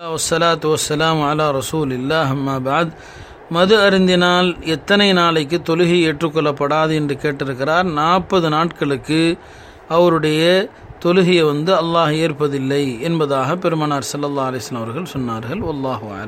வஸ்ஸலாத்து வசலாம் அலா ரசூல் இல்லாஹம்மாபாத் மது அருந்தினால் எத்தனை நாளைக்கு தொழுகை ஏற்றுக்கொள்ளப்படாது என்று கேட்டிருக்கிறார். நாற்பது நாட்களுக்கு அவருடைய தொழுகையை வந்து அல்லாஹ் ஏற்பதில்லை என்பதாக பெருமனார் சல்லா அலிஸ்லாம் அவர்கள் சொன்னார்கள். அல்லாஹு